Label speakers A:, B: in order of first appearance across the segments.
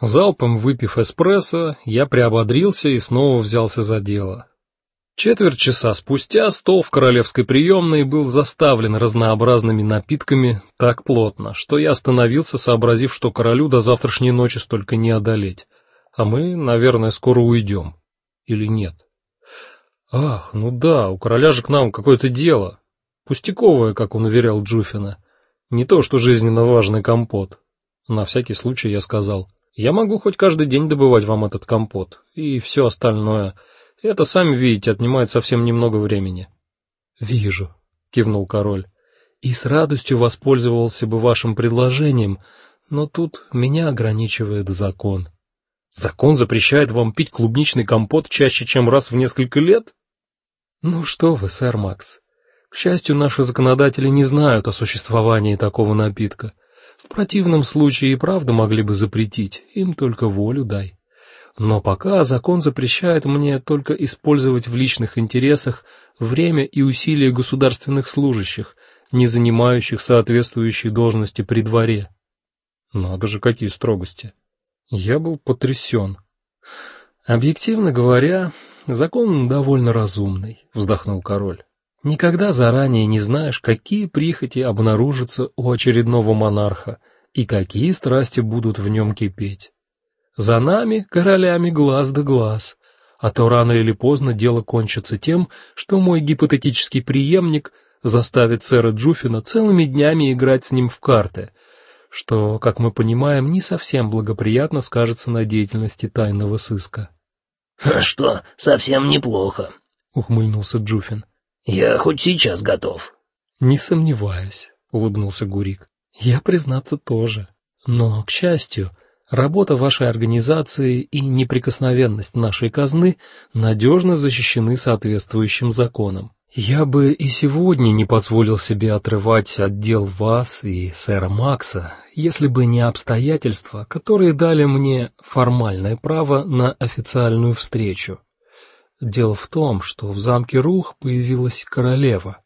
A: Залпом выпив эспрессо, я приободрился и снова взялся за дело. Четверть часа спустя стол в королевской приемной был заставлен разнообразными напитками так плотно, что я остановился, сообразив, что королю до завтрашней ночи столько не одолеть, а мы, наверное, скоро уйдем. Или нет? Ах, ну да, у короля же к нам какое-то дело. Пустяковое, как он уверял Джуфина. Не то, что жизненно важный компот. На всякий случай я сказал: "Я могу хоть каждый день добывать вам этот компот и все остальное". Это, сами видите, отнимает совсем немного времени. Вижу, кивнул король. И с радостью воспользовался бы вашим предложением, но тут меня ограничивает закон. Закон запрещает вам пить клубничный компот чаще, чем раз в несколько лет? Ну что вы, сэр Макс? К счастью, наши законодатели не знают о существовании такого напитка. В противном случае и правда могли бы запретить, им только волю дай. Но пока закон запрещает мне только использовать в личных интересах время и усилия государственных служащих, не занимающих соответствующей должности при дворе. Надо же, какие строгости. Я был потрясен. Объективно говоря, закон довольно разумный, вздохнул король. Никогда заранее не знаешь, какие прихоти обнаружатся у очередного монарха и какие страсти будут в нем кипеть. За нами, королями, глаз да глаз. А то рано или поздно дело кончится тем, что мой гипотетический преемник заставит сэра Джуфина целыми днями играть с ним в карты, что, как мы понимаем, не совсем благоприятно скажется на деятельности тайного сыска.
B: Что, совсем неплохо,
A: ухмыльнулся Джуфин.
B: Я хоть сейчас готов.
A: Не сомневаюсь, улыбнулся Гурик. Я, признаться, тоже. Но, к счастью, Работа вашей организации и неприкосновенность нашей казны надежно защищены соответствующим законом. Я бы и сегодня не позволил себе отрывать от дел вас и сэра Макса, если бы не обстоятельства, которые дали мне формальное право на официальную встречу. Дело в том, что в замке Рулх появилась королева.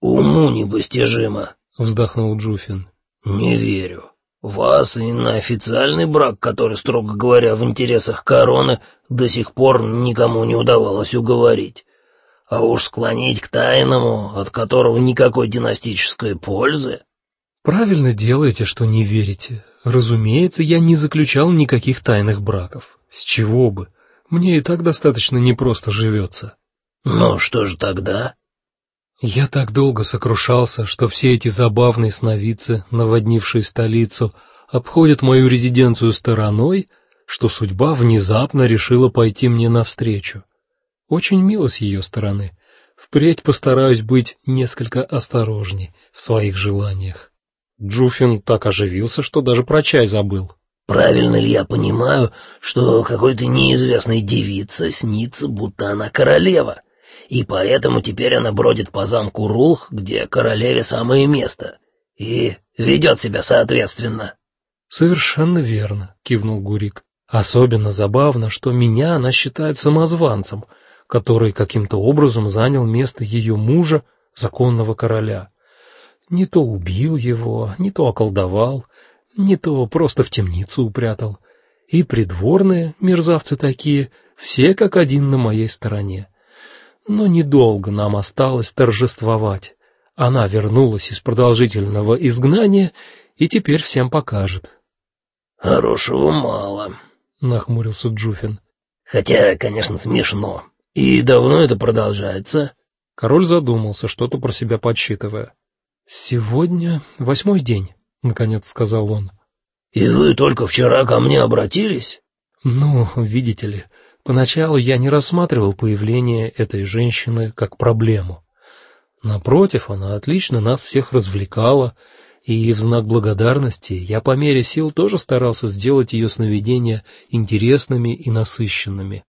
B: Уму непостижимо,
A: вздохнул Джуфин.
B: Не верю. Вас и на официальный брак, который, строго говоря, в интересах короны, до сих пор никому не удавалось уговорить. А уж склонить к тайному, от которого никакой династической пользы.
A: Правильно делаете, что не верите. Разумеется, я не заключал никаких тайных браков. С чего бы? Мне и так достаточно непросто живется.
B: Ну что же тогда?
A: Я так долго сокрушался, что все эти забавные сновидцы, наводнившие столицу, обходят мою резиденцию стороной, что судьба внезапно решила пойти мне навстречу. Очень мило с ее стороны. Впредь постараюсь быть несколько осторожней в своих желаниях. Джуфин так оживился, что даже про чай забыл.
B: Правильно ли я понимаю, что какой-то неизвестной девице снится, будто она королева? и поэтому теперь она бродит по замку Рулх, где королеве самое место, и ведет себя соответственно.
A: Совершенно верно, кивнул Гурик. Особенно забавно, что меня она считает самозванцем, который каким-то образом занял место ее мужа, законного короля. Не то убил его, не то околдовал, не то просто в темницу упрятал. И придворные, мерзавцы такие, все как один на моей стороне. Но недолго нам осталось торжествовать. Она вернулась из продолжительного изгнания и теперь всем покажет.
B: Хорошего мало,
A: нахмурился Джуфин.
B: Хотя, конечно, смешно. И давно это продолжается?
A: Король задумался, что-то про себя подсчитывая. Сегодня восьмой день, наконец сказал он.
B: И вы только вчера ко мне обратились?
A: Ну, видите ли, Поначалу я не рассматривал появление этой женщины как проблему. Напротив, она отлично нас всех развлекала, и в знак благодарности я по мере сил тоже старался сделать ее сновидения интересными и насыщенными.